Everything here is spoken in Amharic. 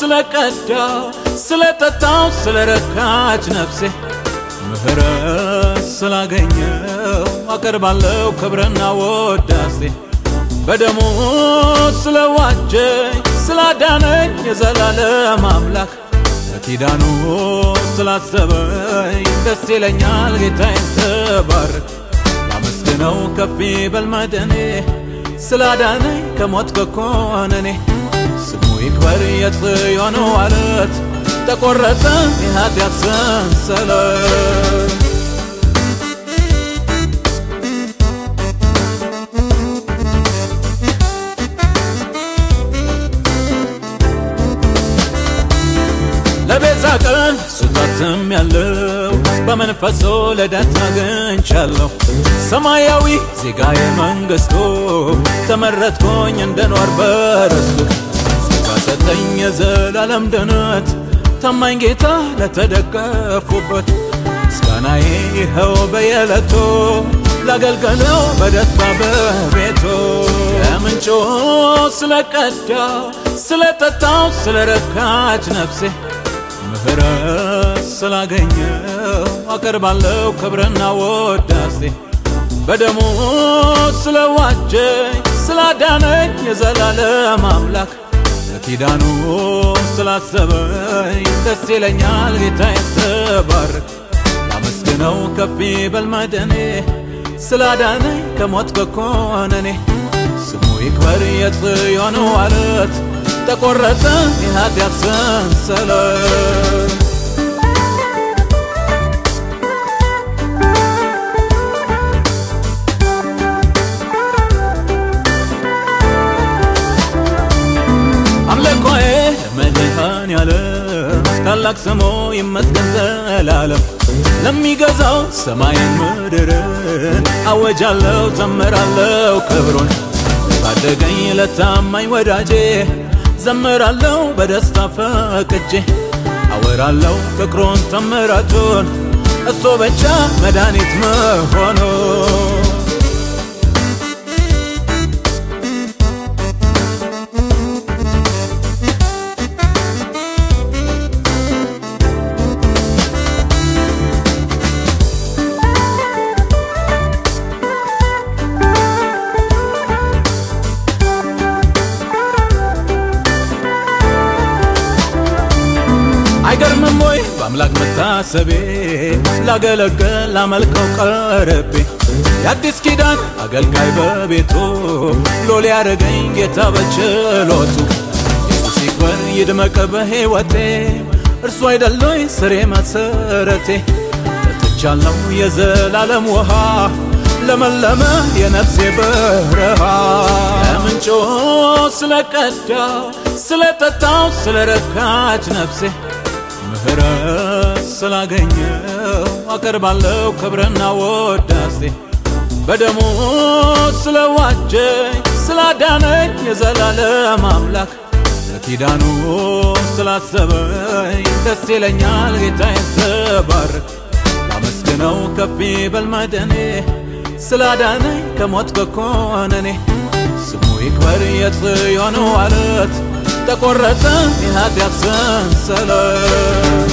ስለቀዳው ስለጠጣው ስለረካች ነፍሴ ምህረት ስላገኘው አቀርባለሁ ክብርና ወዳሴ። በደሙ ስለዋጀኝ ስላዳነኝ የዘላለም አምላክ። በኪዳኑ ስላሰበኝ ደስ ይለኛል ጌታዬን ስባርክ። ላመስግነው ከፍ ይበል መድኔ ስላዳነኝ ከሞት ከኮነኔ ይክበር የጽዮን ዋለት ተቆረጠ የኃጢአት ሰንሰለት። ለቤዛ ቀን ሱታትም ያለው በመንፈሶ ለዳት አግኝቻለሁ። ሰማያዊ ዜጋዬ መንግስቱ ተመረጥኩኝ እንደኖር በርስቱ የዘላለም ድነት ታማኝ ጌታ ለተደገፉበት ምስጋናዬ ይኸው በየዕለቱ ላገልገለው በደስታ በቤቱ። ከምንጩ ስለቀዳው ስለጠጣው ስለረካች ነፍሴ ምህረት ስላገኘው አቀርባለሁ ክብርና ወዳሴ በደሙ ስለዋጀኝ ስላዳነኝ የዘላለም አምላክ በኪዳኑ ስላሰበኝ ደስ ይለኛል ጌታዬን ስባርክ ላመስግነው ከፍ ይበል መድኔ ስላዳነኝ ከሞት ከኮነኔ ስሙ ይክበር የጽዮን ዋለት ተቆረጠ የኃጢአት ሰንሰለት ታላቅ ስሙ ይመስገን ዘላለም ለሚገዛው ሰማይን ምድርን አወጃለሁ ዘምራለሁ ክብሩን። ባደገኝ ለታማኝ ወዳጄ ዘምራለሁ በደስታ ፈቅጄ። አወራለሁ ፍቅሩን ተምራቱን እሱ ብቻ መድኃኒት መሆኑ አይገርምም ወይ? በአምላክ መታሰቤ ላገለግል ላመልከው ቀረቤ። የአዲስ ኪዳን አገልጋይ በቤቱ ሎሌ ያደረገኝ ጌታ በችሎቱ። ኢየሱስ ይክበር ይድመቅ በሕይወቴ እርሱ አይደለይ ስሬ መሰረቴ? ጠጥቻለሁ የዘላለም ውሃ ለመለመ የነፍሴ በረሃ። ከምንጩ ስለቀዳው ስለጠጣው ስለረካች ነፍሴ ምህረት ስላገኘው አቀርባለሁ ክብርና ወዳሴ በደሙ ስለዋጀኝ ስላዳነኝ የዘላለም አምላክ። በኪዳኑ ስላሰበኝ ደስ ይለኛል ጌታዬን ስባርክ ላመስግነው ከፍ ይበል መድኔ ስላዳነኝ ከሞት ከኮነኔ ስሙ ይክበር የጽዮን ዋለት ተቆረጠ የኃጢአት ሰንሰለት